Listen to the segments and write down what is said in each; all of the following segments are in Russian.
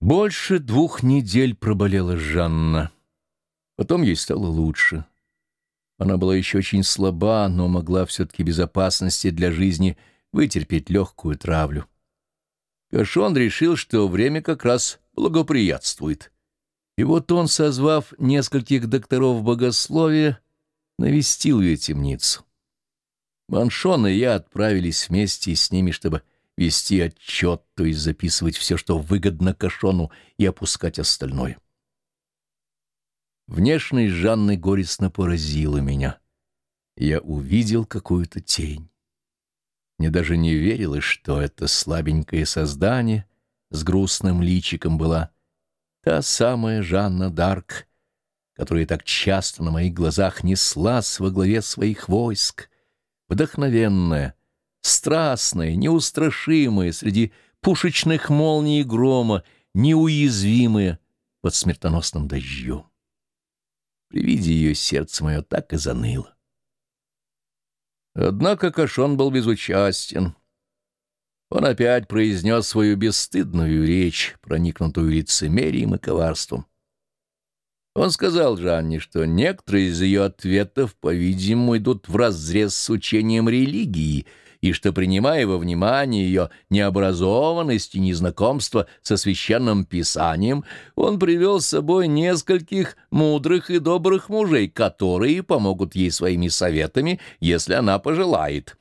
Больше двух недель проболела Жанна. Потом ей стало лучше. Она была еще очень слаба, но могла все-таки безопасности для жизни вытерпеть легкую травлю. Кашон решил, что время как раз благоприятствует. И вот он, созвав нескольких докторов богословия, навестил ее темницу. Маншон и я отправились вместе с ними, чтобы вести отчет, то есть записывать все, что выгодно Кашону, и опускать остальное. Внешность Жанны горестно поразила меня. Я увидел какую-то тень. Мне даже не верилось, что это слабенькое создание с грустным личиком была та самая Жанна Дарк, которая так часто на моих глазах неслась во главе своих войск, вдохновенная, страстная, неустрашимая среди пушечных молний и грома, неуязвимая под смертоносным дождем. При виде ее сердце мое так и заныло. Однако Кашон был безучастен. Он опять произнес свою бесстыдную речь, проникнутую лицемерием и коварством. Он сказал Жанне, что некоторые из ее ответов, по-видимому, идут вразрез с учением религии, и что, принимая во внимание ее необразованность и незнакомство со священным писанием, он привел с собой нескольких мудрых и добрых мужей, которые помогут ей своими советами, если она пожелает.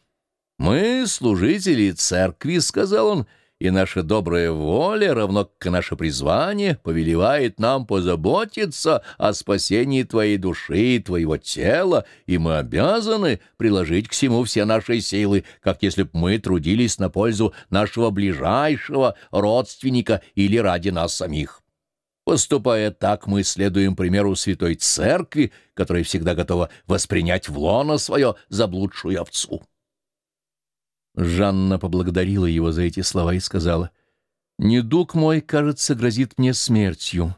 «Мы, служители церкви», — сказал он, — и наша добрая воля, равно как и наше призвание, повелевает нам позаботиться о спасении твоей души и твоего тела, и мы обязаны приложить к всему все наши силы, как если б мы трудились на пользу нашего ближайшего родственника или ради нас самих. Поступая так, мы следуем примеру Святой Церкви, которая всегда готова воспринять в лоно свое заблудшую овцу. Жанна поблагодарила его за эти слова и сказала, «Недуг мой, кажется, грозит мне смертью.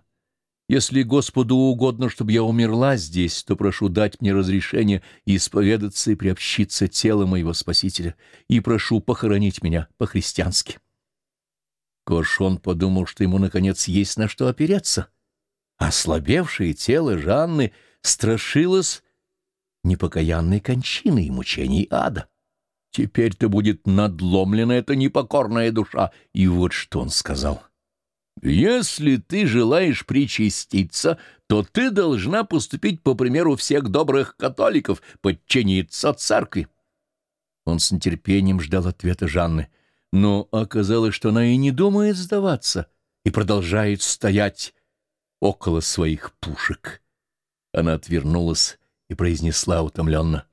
Если Господу угодно, чтобы я умерла здесь, то прошу дать мне разрешение исповедаться и приобщиться телом моего Спасителя, и прошу похоронить меня по-христиански». Коршон подумал, что ему, наконец, есть на что опереться. Ослабевшее тело Жанны страшилось непокаянной кончины и мучений ада. Теперь-то будет надломлена эта непокорная душа. И вот что он сказал. «Если ты желаешь причаститься, то ты должна поступить по примеру всех добрых католиков, подчиниться церкви». Он с нетерпением ждал ответа Жанны, но оказалось, что она и не думает сдаваться, и продолжает стоять около своих пушек. Она отвернулась и произнесла утомленно.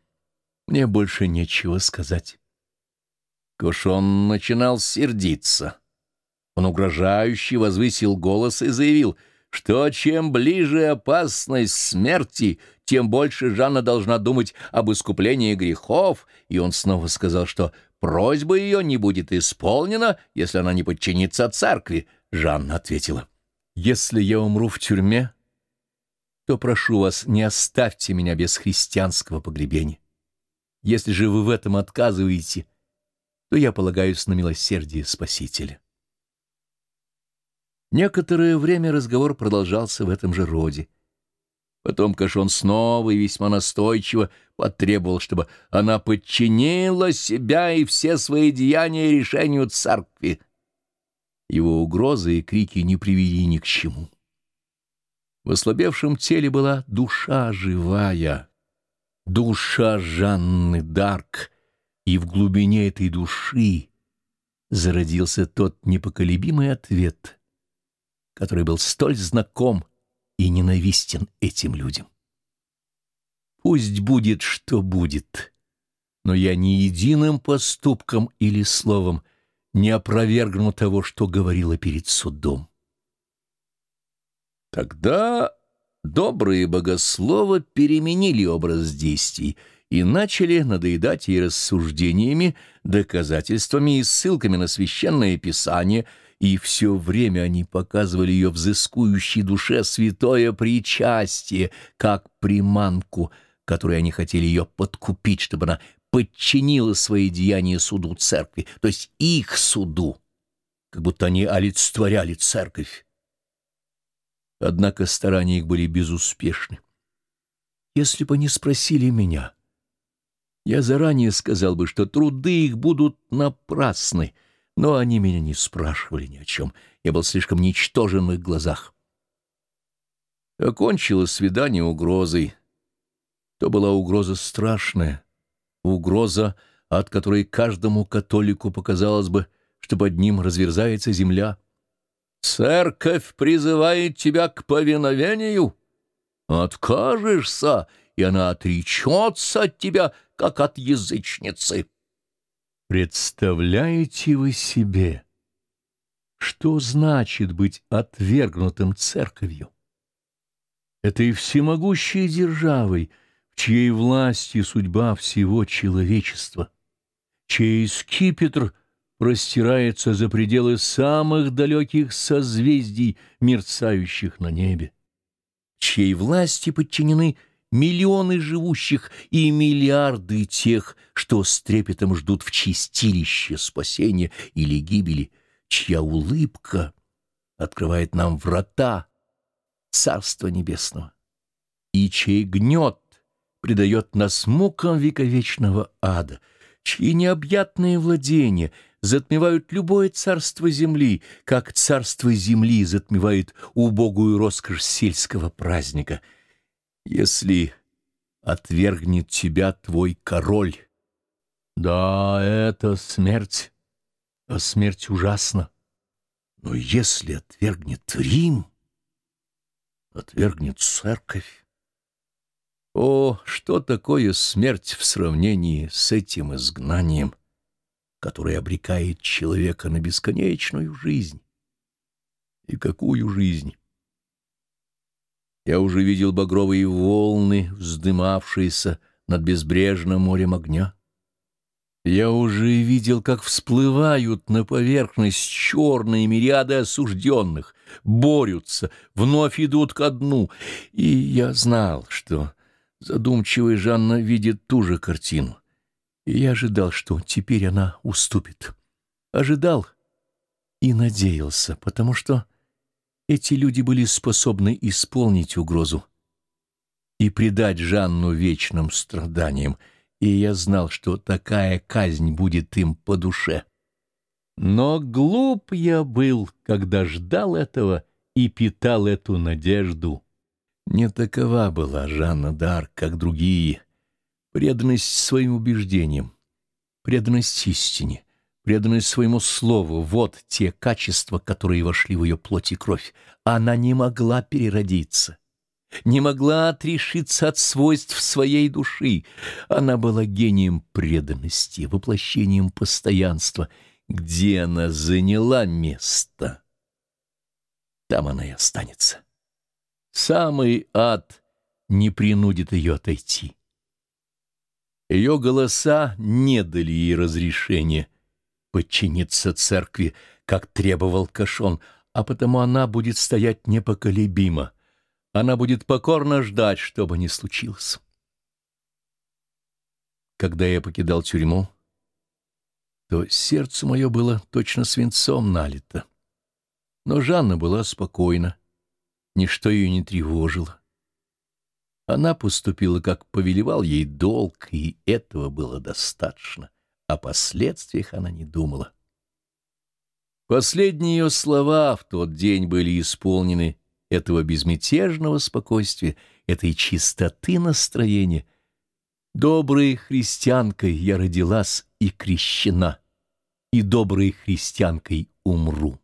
Мне больше нечего сказать. Кушон начинал сердиться. Он угрожающе возвысил голос и заявил, что чем ближе опасность смерти, тем больше Жанна должна думать об искуплении грехов, и он снова сказал, что просьба ее не будет исполнена, если она не подчинится церкви. Жанна ответила, «Если я умру в тюрьме, то прошу вас, не оставьте меня без христианского погребения. Если же вы в этом отказываете, то я полагаюсь на милосердие Спасителя. Некоторое время разговор продолжался в этом же роде. Потом Кашон снова и весьма настойчиво потребовал, чтобы она подчинила себя и все свои деяния решению церкви. Его угрозы и крики не привели ни к чему. В ослабевшем теле была душа живая, душа Жанны Дарк, и в глубине этой души зародился тот непоколебимый ответ, который был столь знаком и ненавистен этим людям. Пусть будет, что будет, но я ни единым поступком или словом не опровергну того, что говорила перед судом. Тогда добрые богословы переменили образ действий и начали надоедать ей рассуждениями, доказательствами и ссылками на священное писание, и все время они показывали ее взыскующей душе святое причастие, как приманку, которой они хотели ее подкупить, чтобы она подчинила свои деяния суду церкви, то есть их суду, как будто они олицетворяли церковь. Однако старания их были безуспешны. Если бы они спросили меня, я заранее сказал бы, что труды их будут напрасны, но они меня не спрашивали ни о чем. Я был слишком ничтожен в их глазах. Окончилось свидание угрозой. То была угроза страшная, угроза, от которой каждому католику показалось бы, что под ним разверзается земля. «Церковь призывает тебя к повиновению. Откажешься, и она отречется от тебя, как от язычницы». Представляете вы себе, что значит быть отвергнутым церковью? Этой всемогущей державой, в чьей власти судьба всего человечества, чей скипетр простирается за пределы самых далеких созвездий, мерцающих на небе, чьей власти подчинены миллионы живущих и миллиарды тех, что с трепетом ждут в чистилище спасения или гибели, чья улыбка открывает нам врата Царства Небесного, и чей гнет предает нас мукам вековечного ада, чьи необъятные владения затмевают любое царство земли, как царство земли затмевает убогую роскошь сельского праздника — если отвергнет тебя твой король. Да, это смерть, а смерть ужасна. Но если отвергнет Рим, отвергнет церковь, о, что такое смерть в сравнении с этим изгнанием, которое обрекает человека на бесконечную жизнь? И какую жизнь? Я уже видел багровые волны, вздымавшиеся над безбрежным морем огня. Я уже видел, как всплывают на поверхность черные мириады осужденных, борются, вновь идут ко дну. И я знал, что задумчивая Жанна видит ту же картину. И я ожидал, что теперь она уступит. Ожидал и надеялся, потому что эти люди были способны исполнить угрозу и предать Жанну вечным страданиям, и я знал, что такая казнь будет им по душе. Но глуп я был, когда ждал этого и питал эту надежду. Не такова была Жанна Дар, как другие. Преданность своим убеждениям, преданность истине, преданность своему слову — вот те качества, которые вошли в ее плоть и кровь. Она не могла переродиться, не могла отрешиться от свойств своей души. Она была гением преданности, воплощением постоянства. Где она заняла место, там она и останется. Самый ад не принудит ее отойти. Ее голоса не дали ей разрешения — подчиниться церкви, как требовал Кашон, а потому она будет стоять непоколебимо. Она будет покорно ждать, что бы ни случилось. Когда я покидал тюрьму, то сердце мое было точно свинцом налито. Но Жанна была спокойна, ничто ее не тревожило. Она поступила, как повелевал ей долг, и этого было достаточно. О последствиях она не думала. Последние ее слова в тот день были исполнены этого безмятежного спокойствия, этой чистоты настроения. Доброй христианкой я родилась и крещена, и доброй христианкой умру.